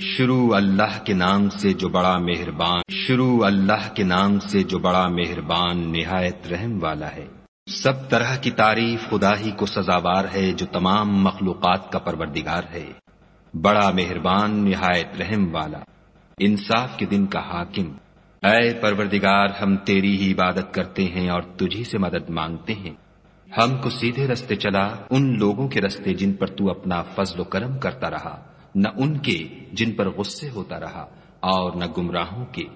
شروع اللہ کے نام سے جو بڑا مہربان شروع اللہ کے نام سے جو بڑا مہربان نہایت رحم والا ہے۔ سب طرح کی تعریف خدا ہی کو سزاوار ہے جو تمام مخلوقات کا پروردگار ہے۔ بڑا مہربان نہایت رحم والا۔ انصاف کے دن کا حاکم۔ اے پروردگار، ہم تیری ہی عبادت کرتے ہیں اور تجھی سے مدد مانگتے ہیں۔ ہم کو سیدھے رستے چلا، ان لوگوں کے رستے جن پر تو اپنا فضل و کرم کرتا رہا۔ نہ ان کے جن پر غصے ہوتا رہا اور نہ گمراہوں کے۔